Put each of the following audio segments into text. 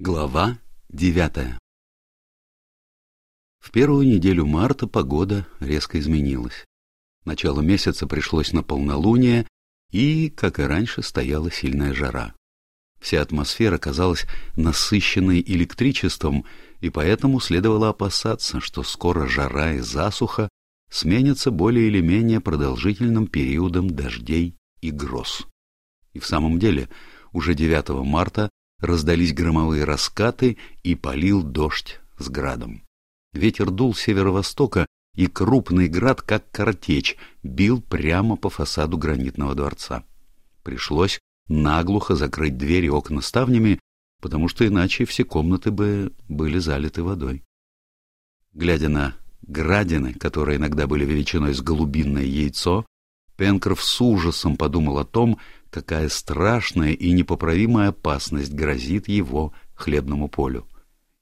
Глава девятая В первую неделю марта погода резко изменилась. Начало месяца пришлось на полнолуние, и, как и раньше, стояла сильная жара. Вся атмосфера казалась насыщенной электричеством, и поэтому следовало опасаться, что скоро жара и засуха сменятся более или менее продолжительным периодом дождей и гроз. И в самом деле, уже 9 марта раздались громовые раскаты и полил дождь с градом. Ветер дул северо-востока, и крупный град, как картечь, бил прямо по фасаду гранитного дворца. Пришлось наглухо закрыть двери и окна ставнями, потому что иначе все комнаты бы были залиты водой. Глядя на градины, которые иногда были величиной с голубиное яйцо, Пенкроф с ужасом подумал о том, какая страшная и непоправимая опасность грозит его хлебному полю.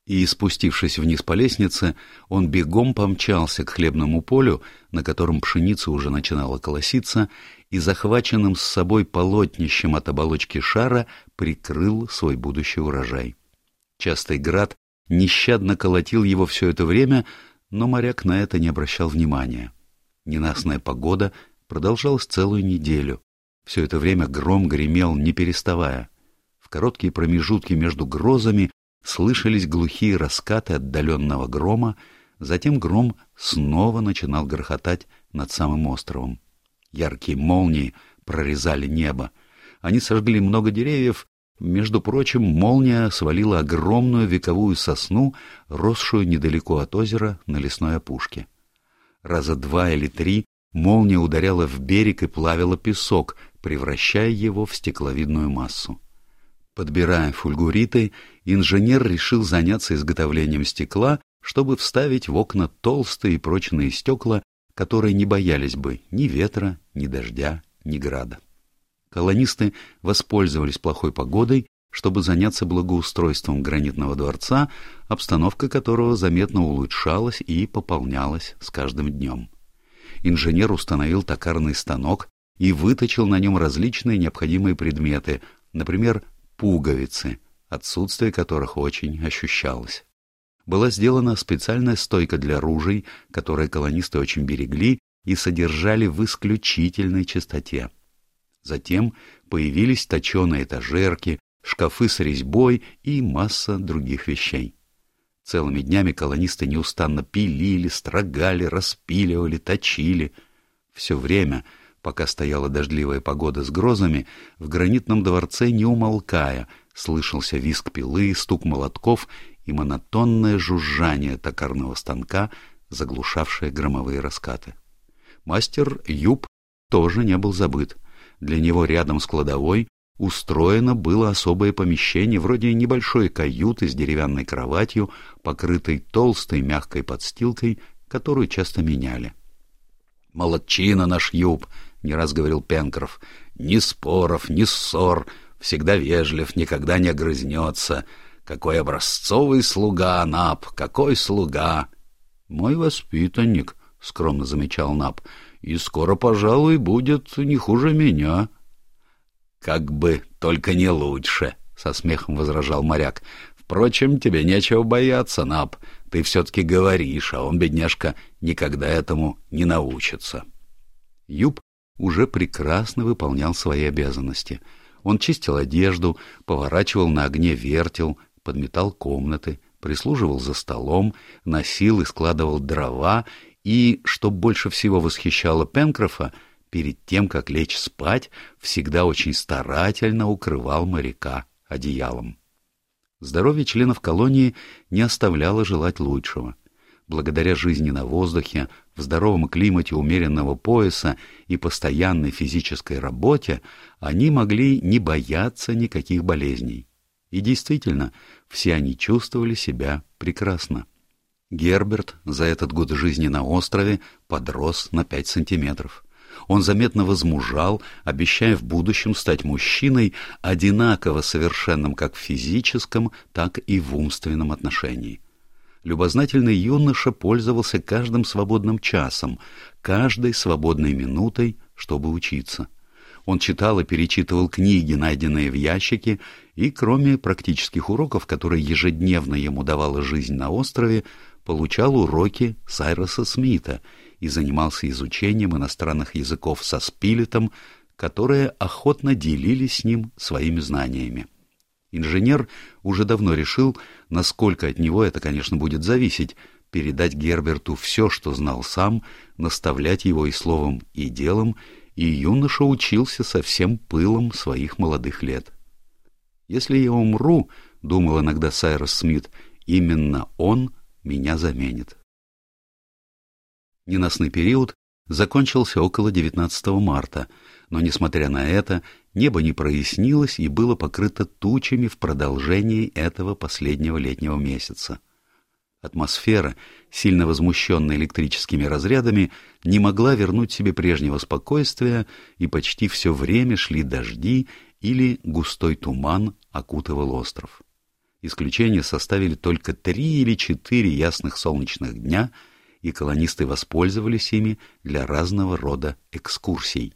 И, спустившись вниз по лестнице, он бегом помчался к хлебному полю, на котором пшеница уже начинала колоситься, и, захваченным с собой полотнищем от оболочки шара, прикрыл свой будущий урожай. Частый град нещадно колотил его все это время, но моряк на это не обращал внимания. Ненастная погода продолжалась целую неделю. Все это время гром гремел, не переставая. В короткие промежутки между грозами слышались глухие раскаты отдаленного грома, затем гром снова начинал грохотать над самым островом. Яркие молнии прорезали небо. Они сожгли много деревьев, между прочим, молния свалила огромную вековую сосну, росшую недалеко от озера на лесной опушке. Раза два или три молния ударяла в берег и плавила песок, превращая его в стекловидную массу. Подбирая фульгуриты, инженер решил заняться изготовлением стекла, чтобы вставить в окна толстые и прочные стекла, которые не боялись бы ни ветра, ни дождя, ни града. Колонисты воспользовались плохой погодой, чтобы заняться благоустройством гранитного дворца, обстановка которого заметно улучшалась и пополнялась с каждым днем. Инженер установил токарный станок, и выточил на нем различные необходимые предметы, например, пуговицы, отсутствие которых очень ощущалось. Была сделана специальная стойка для ружей, которые колонисты очень берегли и содержали в исключительной чистоте. Затем появились точеные этажерки, шкафы с резьбой и масса других вещей. Целыми днями колонисты неустанно пилили, строгали, распиливали, точили. Все время Пока стояла дождливая погода с грозами, в гранитном дворце, не умолкая, слышался визг пилы, стук молотков и монотонное жужжание токарного станка, заглушавшее громовые раскаты. Мастер Юб тоже не был забыт. Для него рядом с кладовой устроено было особое помещение, вроде небольшой каюты с деревянной кроватью, покрытой толстой мягкой подстилкой, которую часто меняли. «Молодчина наш Юб!» не раз говорил Пенкроф. «Ни споров, ни ссор, всегда вежлив, никогда не огрызнется. Какой образцовый слуга, Нап, какой слуга!» «Мой воспитанник», — скромно замечал Нап, — «и скоро, пожалуй, будет не хуже меня». «Как бы только не лучше», — со смехом возражал моряк. «Впрочем, тебе нечего бояться, Нап. Ты все-таки говоришь, а он, бедняжка, никогда этому не научится». Юб уже прекрасно выполнял свои обязанности. Он чистил одежду, поворачивал на огне вертел, подметал комнаты, прислуживал за столом, носил и складывал дрова и, что больше всего восхищало Пенкрофа, перед тем, как лечь спать, всегда очень старательно укрывал моряка одеялом. Здоровье членов колонии не оставляло желать лучшего — благодаря жизни на воздухе, в здоровом климате умеренного пояса и постоянной физической работе, они могли не бояться никаких болезней. И действительно, все они чувствовали себя прекрасно. Герберт за этот год жизни на острове подрос на пять сантиметров. Он заметно возмужал, обещая в будущем стать мужчиной, одинаково совершенным как в физическом, так и в умственном отношении любознательный юноша пользовался каждым свободным часом, каждой свободной минутой, чтобы учиться. Он читал и перечитывал книги, найденные в ящике, и кроме практических уроков, которые ежедневно ему давала жизнь на острове, получал уроки Сайроса Смита и занимался изучением иностранных языков со Спилетом, которые охотно делились с ним своими знаниями. Инженер уже давно решил, насколько от него это, конечно, будет зависеть, передать Герберту все, что знал сам, наставлять его и словом, и делом, и юноша учился со всем пылом своих молодых лет. «Если я умру, — думал иногда Сайрос Смит, — именно он меня заменит». Ненастный период закончился около 19 марта, но, несмотря на это, небо не прояснилось и было покрыто тучами в продолжении этого последнего летнего месяца. Атмосфера, сильно возмущенная электрическими разрядами, не могла вернуть себе прежнего спокойствия, и почти все время шли дожди или густой туман окутывал остров. Исключение составили только три или четыре ясных солнечных дня, и колонисты воспользовались ими для разного рода экскурсий.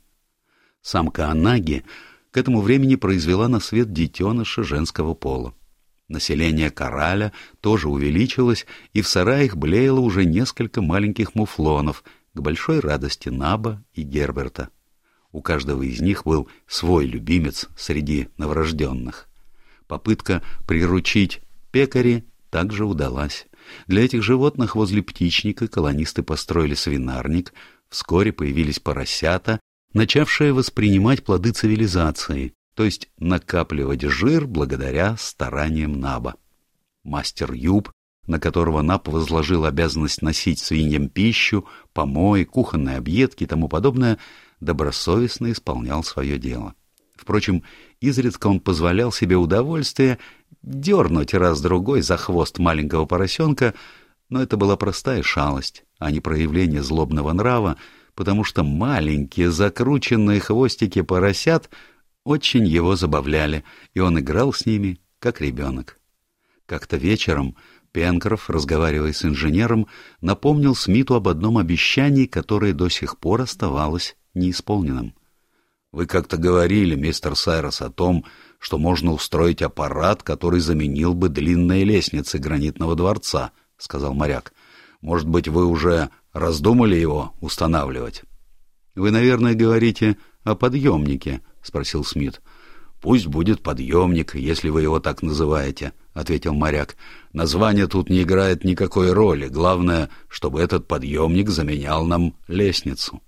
Самка Анаги к этому времени произвела на свет детеныша женского пола. Население Кораля тоже увеличилось, и в сараях блеяло уже несколько маленьких муфлонов, к большой радости Наба и Герберта. У каждого из них был свой любимец среди новорожденных. Попытка приручить пекари также удалась. Для этих животных возле птичника колонисты построили свинарник, вскоре появились поросята, начавшие воспринимать плоды цивилизации, то есть накапливать жир благодаря стараниям Наба. Мастер Юб, на которого Наб возложил обязанность носить свиньям пищу, помой, кухонные объедки и тому подобное, добросовестно исполнял свое дело. Впрочем, изредка он позволял себе удовольствие дернуть раз-другой за хвост маленького поросенка, но это была простая шалость, а не проявление злобного нрава, потому что маленькие закрученные хвостики поросят очень его забавляли, и он играл с ними, как ребенок. Как-то вечером Пенкроф, разговаривая с инженером, напомнил Смиту об одном обещании, которое до сих пор оставалось неисполненным. «Вы как-то говорили, мистер Сайрос, о том, что можно устроить аппарат, который заменил бы длинные лестницы гранитного дворца», — сказал моряк. «Может быть, вы уже раздумали его устанавливать?» «Вы, наверное, говорите о подъемнике», — спросил Смит. «Пусть будет подъемник, если вы его так называете», — ответил моряк. «Название тут не играет никакой роли. Главное, чтобы этот подъемник заменял нам лестницу».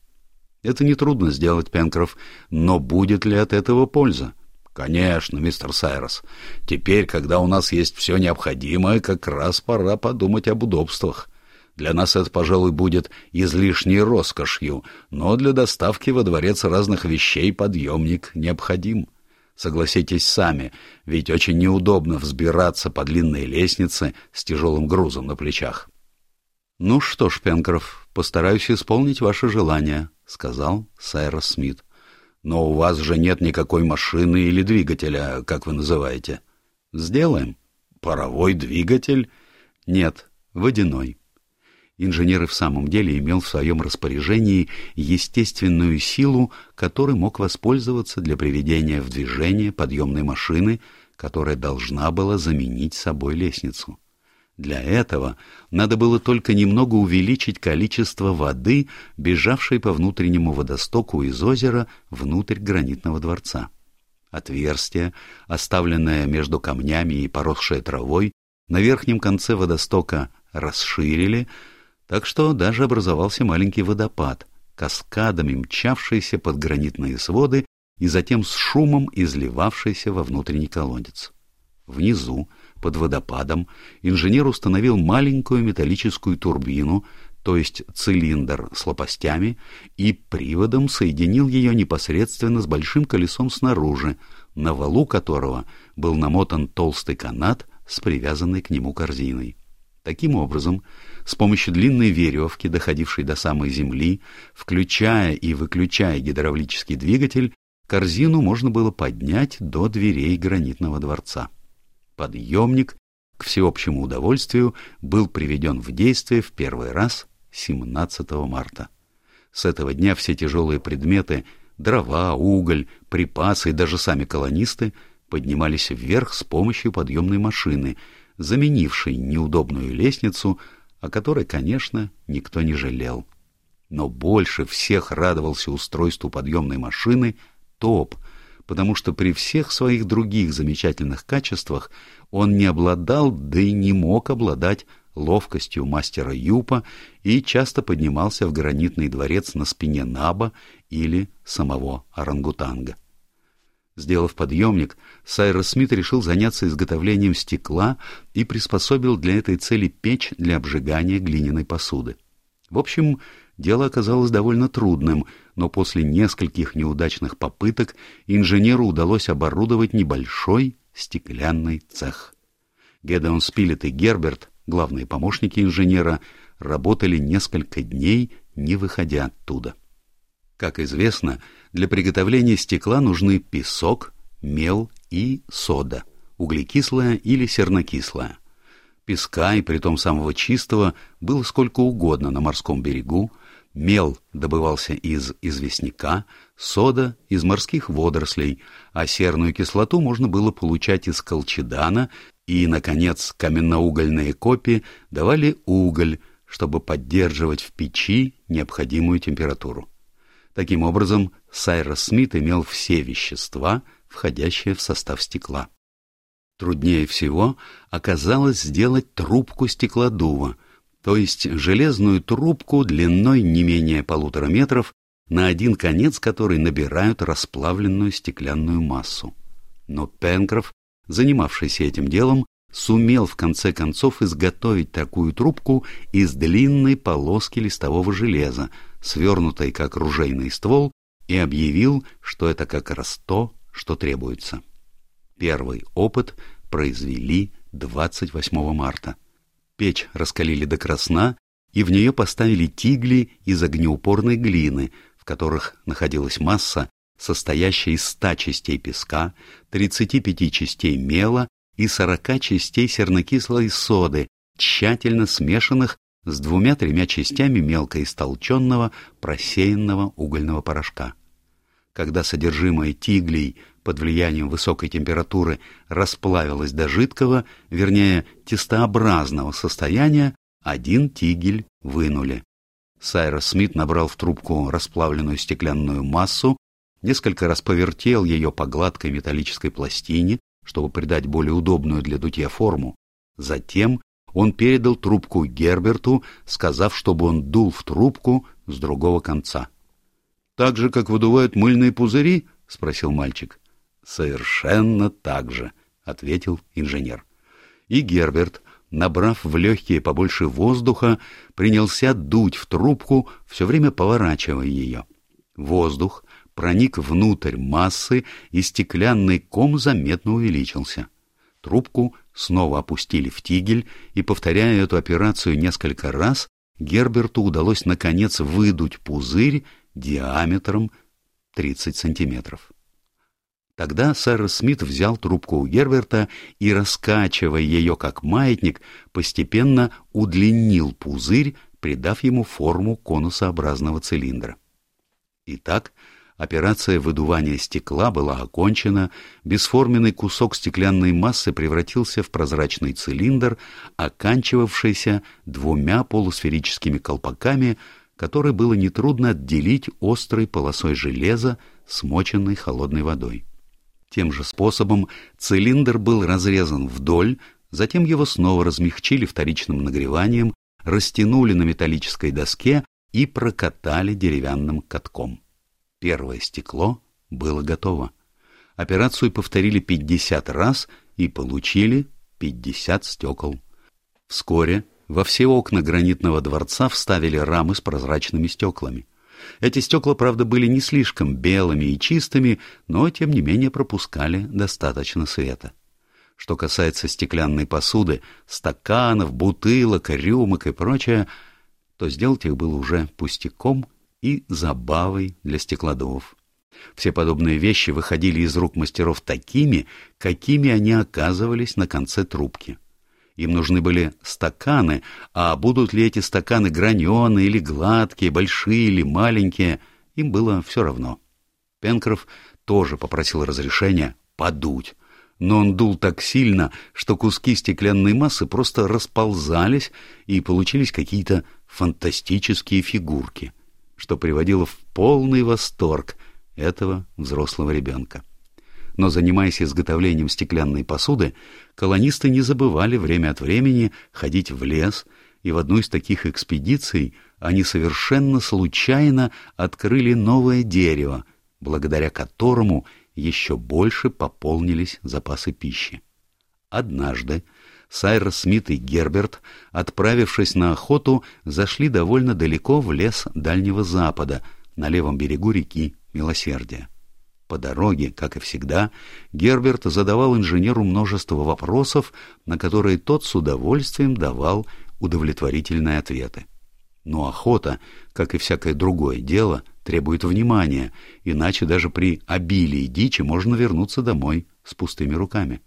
Это нетрудно сделать, Пенкроф, но будет ли от этого польза? Конечно, мистер Сайрос. Теперь, когда у нас есть все необходимое, как раз пора подумать об удобствах. Для нас это, пожалуй, будет излишней роскошью, но для доставки во дворец разных вещей подъемник необходим. Согласитесь сами, ведь очень неудобно взбираться по длинной лестнице с тяжелым грузом на плечах. — Ну что ж, Пенкроф, постараюсь исполнить ваше желание, — сказал Сайрос Смит. — Но у вас же нет никакой машины или двигателя, как вы называете. — Сделаем. — Паровой двигатель? — Нет, водяной. Инженер и в самом деле имел в своем распоряжении естественную силу, которой мог воспользоваться для приведения в движение подъемной машины, которая должна была заменить собой лестницу. Для этого надо было только немного увеличить количество воды, бежавшей по внутреннему водостоку из озера внутрь гранитного дворца. Отверстие, оставленное между камнями и поросшее травой, на верхнем конце водостока расширили, так что даже образовался маленький водопад, каскадами мчавшийся под гранитные своды и затем с шумом изливавшийся во внутренний колодец. Внизу, под водопадом, инженер установил маленькую металлическую турбину, то есть цилиндр с лопастями, и приводом соединил ее непосредственно с большим колесом снаружи, на валу которого был намотан толстый канат с привязанной к нему корзиной. Таким образом, с помощью длинной веревки, доходившей до самой земли, включая и выключая гидравлический двигатель, корзину можно было поднять до дверей гранитного дворца. Подъемник, к всеобщему удовольствию, был приведен в действие в первый раз 17 марта. С этого дня все тяжелые предметы, дрова, уголь, припасы и даже сами колонисты поднимались вверх с помощью подъемной машины, заменившей неудобную лестницу, о которой, конечно, никто не жалел. Но больше всех радовался устройству подъемной машины Топ, потому что при всех своих других замечательных качествах он не обладал, да и не мог обладать ловкостью мастера Юпа и часто поднимался в гранитный дворец на спине Наба или самого орангутанга. Сделав подъемник, Сайрос Смит решил заняться изготовлением стекла и приспособил для этой цели печь для обжигания глиняной посуды. В общем, дело оказалось довольно трудным, но после нескольких неудачных попыток инженеру удалось оборудовать небольшой стеклянный цех. Гедеон Спилет и Герберт главные помощники инженера, работали несколько дней, не выходя оттуда. Как известно, для приготовления стекла нужны песок, мел и сода, углекислая или сернокислая. Песка, и притом самого чистого, было сколько угодно на морском берегу, мел добывался из известняка, сода — из морских водорослей, а серную кислоту можно было получать из колчедана и, наконец, каменноугольные копии давали уголь, чтобы поддерживать в печи необходимую температуру. Таким образом, Сайрос Смит имел все вещества, входящие в состав стекла. Труднее всего оказалось сделать трубку стеклодува, то есть железную трубку длиной не менее полутора метров, на один конец которой набирают расплавленную стеклянную массу. Но Пенкроф занимавшийся этим делом, сумел в конце концов изготовить такую трубку из длинной полоски листового железа, свернутой как ружейный ствол, и объявил, что это как раз то, что требуется. Первый опыт произвели 28 марта. Печь раскалили до красна, и в нее поставили тигли из огнеупорной глины, в которых находилась масса, состоящая из 100 частей песка, 35 частей мела и 40 частей сернокислой соды, тщательно смешанных с двумя-тремя частями мелко истолченного просеянного угольного порошка. Когда содержимое тиглей под влиянием высокой температуры расплавилось до жидкого, вернее, тестообразного состояния, один тигель вынули. Сайрос Смит набрал в трубку расплавленную стеклянную массу несколько раз повертел ее по гладкой металлической пластине, чтобы придать более удобную для дутья форму. Затем он передал трубку Герберту, сказав, чтобы он дул в трубку с другого конца. — Так же, как выдувают мыльные пузыри? — спросил мальчик. — Совершенно так же, — ответил инженер. И Герберт, набрав в легкие побольше воздуха, принялся дуть в трубку, все время поворачивая ее. Воздух, проник внутрь массы, и стеклянный ком заметно увеличился. Трубку снова опустили в тигель, и, повторяя эту операцию несколько раз, Герберту удалось, наконец, выдуть пузырь диаметром 30 сантиметров. Тогда сэр Смит взял трубку у Герберта и, раскачивая ее как маятник, постепенно удлинил пузырь, придав ему форму конусообразного цилиндра. Итак, Операция выдувания стекла была окончена, бесформенный кусок стеклянной массы превратился в прозрачный цилиндр, оканчивавшийся двумя полусферическими колпаками, которые было нетрудно отделить острой полосой железа, смоченной холодной водой. Тем же способом цилиндр был разрезан вдоль, затем его снова размягчили вторичным нагреванием, растянули на металлической доске и прокатали деревянным катком. Первое стекло было готово. Операцию повторили 50 раз и получили 50 стекол. Вскоре во все окна гранитного дворца вставили рамы с прозрачными стеклами. Эти стекла, правда, были не слишком белыми и чистыми, но, тем не менее, пропускали достаточно света. Что касается стеклянной посуды, стаканов, бутылок, рюмок и прочее, то сделать их было уже пустяком и забавой для стеклодувов. Все подобные вещи выходили из рук мастеров такими, какими они оказывались на конце трубки. Им нужны были стаканы, а будут ли эти стаканы граненые или гладкие, большие или маленькие, им было все равно. Пенкроф тоже попросил разрешения подуть, но он дул так сильно, что куски стеклянной массы просто расползались и получились какие-то фантастические фигурки, что приводило в полный восторг этого взрослого ребенка. Но занимаясь изготовлением стеклянной посуды, колонисты не забывали время от времени ходить в лес, и в одну из таких экспедиций они совершенно случайно открыли новое дерево, благодаря которому еще больше пополнились запасы пищи. Однажды Сайрос Смит и Герберт, отправившись на охоту, зашли довольно далеко в лес Дальнего Запада, на левом берегу реки Милосердия. По дороге, как и всегда, Герберт задавал инженеру множество вопросов, на которые тот с удовольствием давал удовлетворительные ответы. Но охота, как и всякое другое дело, требует внимания, иначе даже при обилии дичи можно вернуться домой с пустыми руками.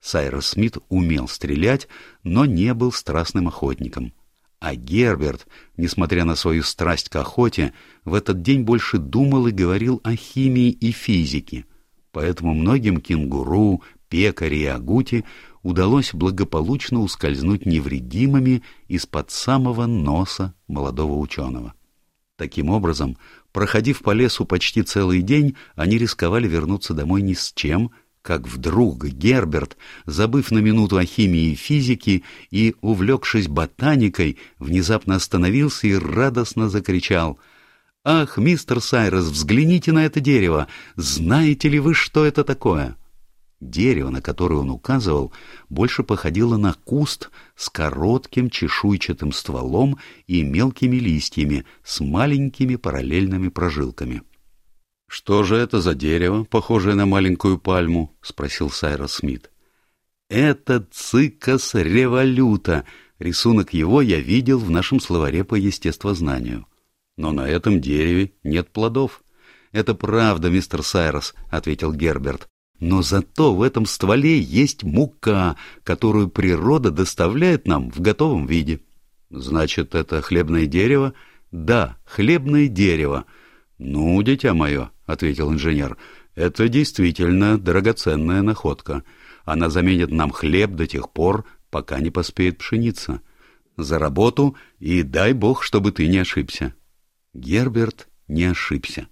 Сайрос Смит умел стрелять, но не был страстным охотником. А Герберт, несмотря на свою страсть к охоте, в этот день больше думал и говорил о химии и физике. Поэтому многим кенгуру, пекари и агути удалось благополучно ускользнуть невредимыми из-под самого носа молодого ученого. Таким образом, проходив по лесу почти целый день, они рисковали вернуться домой ни с чем, как вдруг Герберт, забыв на минуту о химии и физике и увлекшись ботаникой, внезапно остановился и радостно закричал «Ах, мистер Сайрос, взгляните на это дерево! Знаете ли вы, что это такое?» Дерево, на которое он указывал, больше походило на куст с коротким чешуйчатым стволом и мелкими листьями с маленькими параллельными прожилками. — Что же это за дерево, похожее на маленькую пальму? — спросил Сайрос Смит. — Это цикас революта. Рисунок его я видел в нашем словаре по естествознанию. Но на этом дереве нет плодов. — Это правда, мистер Сайрос, — ответил Герберт. Но зато в этом стволе есть мука, которую природа доставляет нам в готовом виде. Значит, это хлебное дерево? Да, хлебное дерево. Ну, дитя мое, — ответил инженер, — это действительно драгоценная находка. Она заменит нам хлеб до тех пор, пока не поспеет пшеница. За работу и дай бог, чтобы ты не ошибся. Герберт не ошибся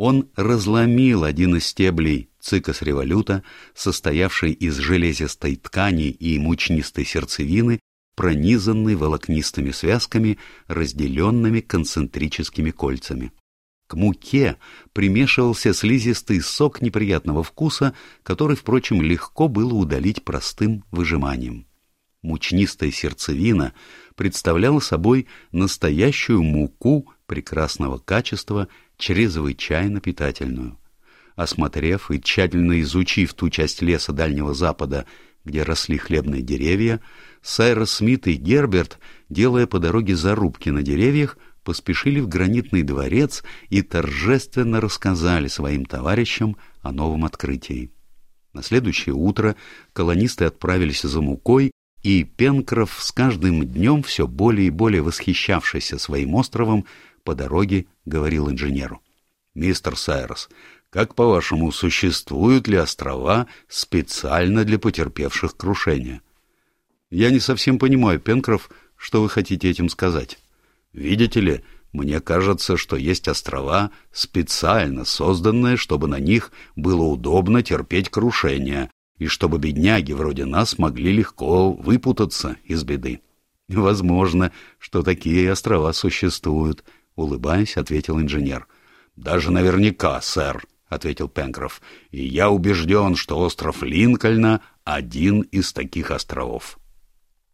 он разломил один из стеблей цикос революта, состоявший из железистой ткани и мучнистой сердцевины, пронизанной волокнистыми связками, разделенными концентрическими кольцами. К муке примешивался слизистый сок неприятного вкуса, который, впрочем, легко было удалить простым выжиманием. Мучнистая сердцевина представляла собой настоящую муку прекрасного качества чрезвычайно питательную. Осмотрев и тщательно изучив ту часть леса Дальнего Запада, где росли хлебные деревья, Сайрос Смит и Герберт, делая по дороге зарубки на деревьях, поспешили в гранитный дворец и торжественно рассказали своим товарищам о новом открытии. На следующее утро колонисты отправились за мукой, и Пенкроф с каждым днем все более и более восхищавшийся своим островом по дороге говорил инженеру. «Мистер Сайрос, как, по-вашему, существуют ли острова специально для потерпевших крушения?» «Я не совсем понимаю, Пенкроф, что вы хотите этим сказать. Видите ли, мне кажется, что есть острова, специально созданные, чтобы на них было удобно терпеть крушение, и чтобы бедняги вроде нас могли легко выпутаться из беды. Возможно, что такие острова существуют, улыбаясь, ответил инженер. Даже наверняка, сэр, ответил Пенкроф. И я убежден, что остров Линкольна один из таких островов.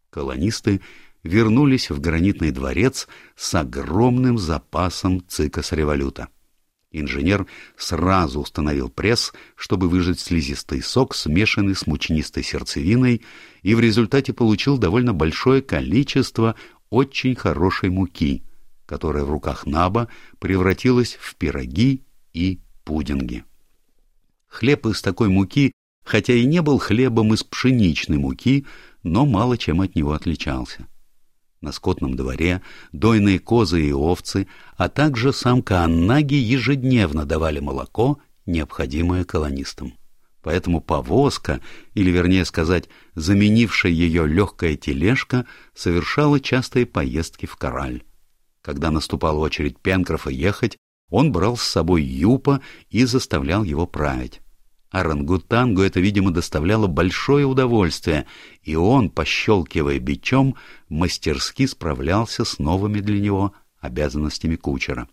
Колонисты вернулись в гранитный дворец с огромным запасом цикос революта. Инженер сразу установил пресс, чтобы выжать слизистый сок, смешанный с мучнистой сердцевиной, и в результате получил довольно большое количество очень хорошей муки, которая в руках Наба превратилась в пироги и пудинги. Хлеб из такой муки, хотя и не был хлебом из пшеничной муки, но мало чем от него отличался. На скотном дворе дойные козы и овцы, а также самка Аннаги ежедневно давали молоко, необходимое колонистам. Поэтому повозка, или вернее сказать, заменившая ее легкая тележка, совершала частые поездки в Кораль. Когда наступала очередь Пенкрофа ехать, он брал с собой Юпа и заставлял его править. Орангутангу это, видимо, доставляло большое удовольствие, и он, пощелкивая бичом, мастерски справлялся с новыми для него обязанностями кучера.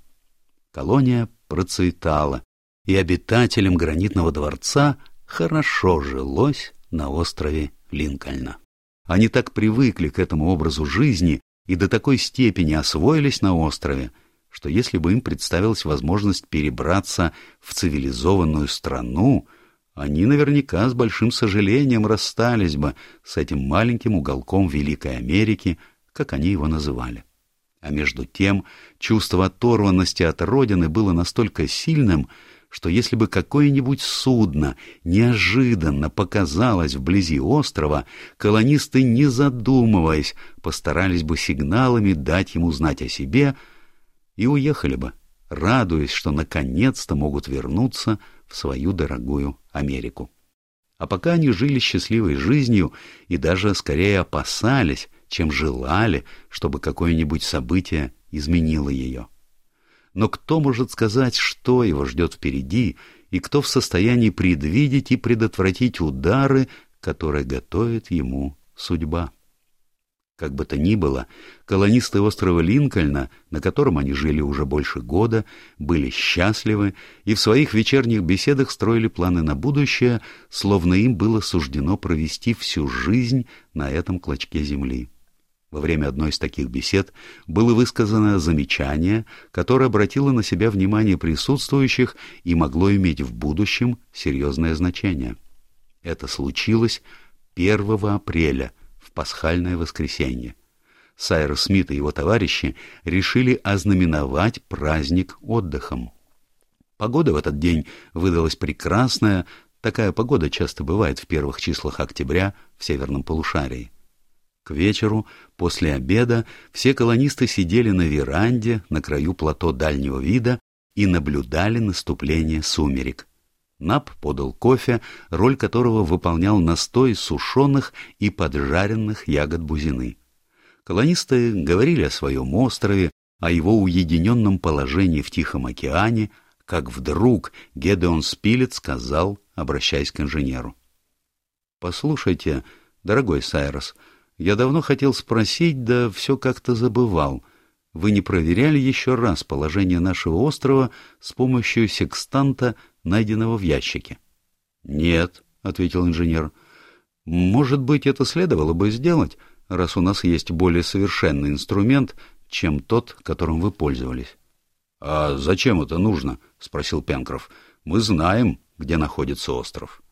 Колония процветала, и обитателям гранитного дворца хорошо жилось на острове Линкольна. Они так привыкли к этому образу жизни и до такой степени освоились на острове, что если бы им представилась возможность перебраться в цивилизованную страну, они наверняка с большим сожалением расстались бы с этим маленьким уголком Великой Америки, как они его называли. А между тем чувство оторванности от родины было настолько сильным, что если бы какое-нибудь судно неожиданно показалось вблизи острова, колонисты, не задумываясь, постарались бы сигналами дать ему знать о себе и уехали бы, радуясь, что наконец-то могут вернуться в свою дорогую Америку. А пока они жили счастливой жизнью и даже скорее опасались, чем желали, чтобы какое-нибудь событие изменило ее но кто может сказать, что его ждет впереди, и кто в состоянии предвидеть и предотвратить удары, которые готовит ему судьба? Как бы то ни было, колонисты острова Линкольна, на котором они жили уже больше года, были счастливы и в своих вечерних беседах строили планы на будущее, словно им было суждено провести всю жизнь на этом клочке земли. Во время одной из таких бесед было высказано замечание, которое обратило на себя внимание присутствующих и могло иметь в будущем серьезное значение. Это случилось 1 апреля, пасхальное воскресенье. Сайрос Смит и его товарищи решили ознаменовать праздник отдыхом. Погода в этот день выдалась прекрасная, такая погода часто бывает в первых числах октября в северном полушарии. К вечеру, после обеда, все колонисты сидели на веранде на краю плато дальнего вида и наблюдали наступление сумерек. Нап подал кофе, роль которого выполнял настой сушеных и поджаренных ягод бузины. Колонисты говорили о своем острове, о его уединенном положении в Тихом океане, как вдруг Гедеон Спилет сказал, обращаясь к инженеру. «Послушайте, дорогой Сайрос, — я давно хотел спросить, да все как-то забывал. Вы не проверяли еще раз положение нашего острова с помощью секстанта, найденного в ящике? — Нет, — ответил инженер. — Может быть, это следовало бы сделать, раз у нас есть более совершенный инструмент, чем тот, которым вы пользовались. — А зачем это нужно? — спросил Пенкроф. — Мы знаем, где находится остров.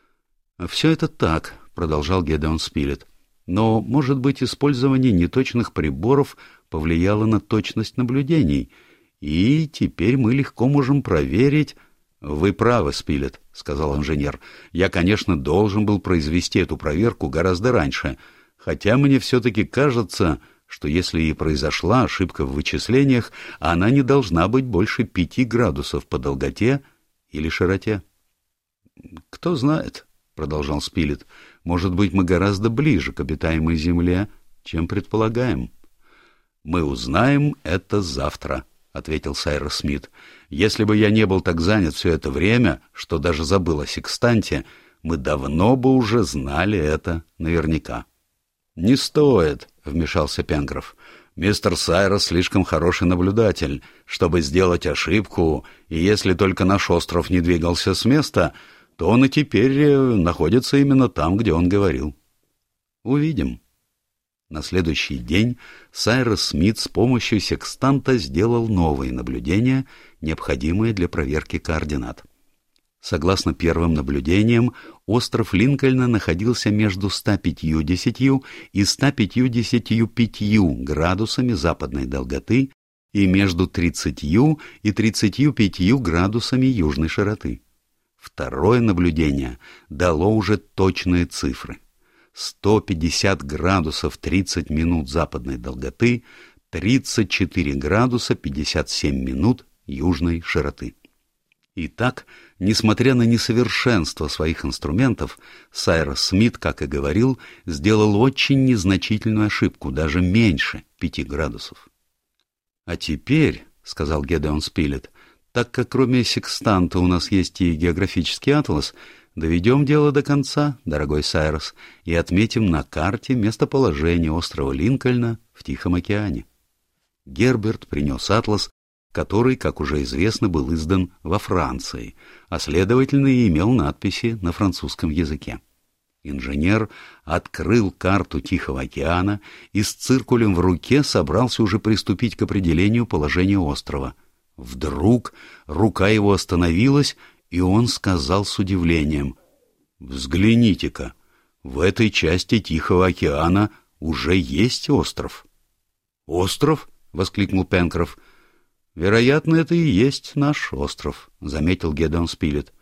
— Все это так, — продолжал Гедеон Спилет. — но, может быть, использование неточных приборов повлияло на точность наблюдений, и теперь мы легко можем проверить... — Вы правы, Спилет, — сказал инженер. — Я, конечно, должен был произвести эту проверку гораздо раньше, хотя мне все-таки кажется, что если и произошла ошибка в вычислениях, она не должна быть больше пяти градусов по долготе или широте. — Кто знает, — продолжал Спилет, — может быть, мы гораздо ближе к обитаемой Земле, чем предполагаем. — Мы узнаем это завтра, — ответил Сайрос Смит. — Если бы я не был так занят все это время, что даже забыл о секстанте, мы давно бы уже знали это наверняка. — Не стоит, — вмешался Пенгров. — Мистер Сайрос слишком хороший наблюдатель, чтобы сделать ошибку, и если только наш остров не двигался с места, то он и теперь э, находится именно там, где он говорил. Увидим. На следующий день Сайрос Смит с помощью секстанта сделал новые наблюдения, необходимые для проверки координат. Согласно первым наблюдениям, остров Линкольна находился между 150 и 155 градусами западной долготы и между 30 и 35 градусами южной широты. Второе наблюдение дало уже точные цифры. 150 градусов 30 минут западной долготы, 34 градуса 57 минут южной широты. Итак, несмотря на несовершенство своих инструментов, Сайрос Смит, как и говорил, сделал очень незначительную ошибку, даже меньше 5 градусов. «А теперь», — сказал Гедеон Спилет, — «так как кроме секстанта у нас есть и географический атлас, доведем дело до конца, дорогой Сайрос, и отметим на карте местоположение острова Линкольна в Тихом океане». Герберт принес атлас, который, как уже известно, был издан во Франции, а следовательно и имел надписи на французском языке. Инженер открыл карту Тихого океана и с циркулем в руке собрался уже приступить к определению положения острова. Вдруг рука его остановилась, и он сказал с удивлением, «Взгляните-ка, в этой части Тихого океана уже есть остров». «Остров?» — воскликнул Пенкроф. «Вероятно, это и есть наш остров», — заметил Гедеон Спилет.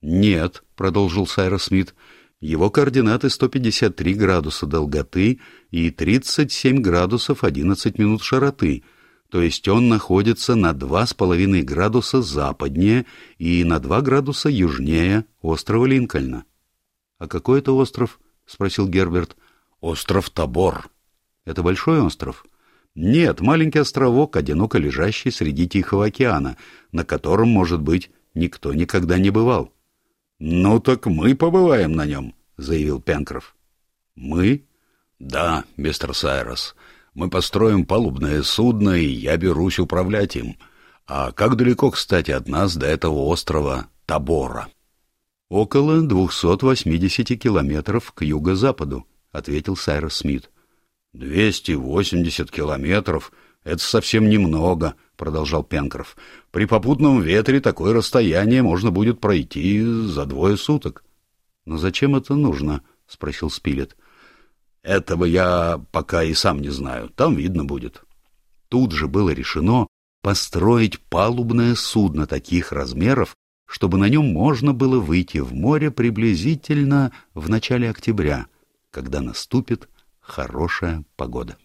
«Нет», — продолжил Сайрос Смит, — «его координаты 153 градуса долготы и 37 градусов 11 минут широты, то есть он находится на 2,5 градуса западнее и на 2 градуса южнее острова Линкольна». «А какой это остров?» — спросил Герберт. «Остров Табор». «Это большой остров?» Нет, маленький островок, одиноко лежащий среди Тихого океана, на котором, может быть, никто никогда не бывал. — Ну так мы побываем на нем, — заявил Пенкроф. — Мы? — Да, мистер Сайрос. Мы построим палубное судно, и я берусь управлять им. А как далеко, кстати, от нас до этого острова Табора? — Около 280 километров к юго-западу, — ответил Сайрос Смит. — «Двести восемьдесят километров — это совсем немного», — продолжал Пенкроф. «При попутном ветре такое расстояние можно будет пройти за двое суток». «Но зачем это нужно?» — спросил Спилет. «Этого я пока и сам не знаю. Там видно будет». Тут же было решено построить палубное судно таких размеров, чтобы на нем можно было выйти в море приблизительно в начале октября, когда наступит хорошая погода.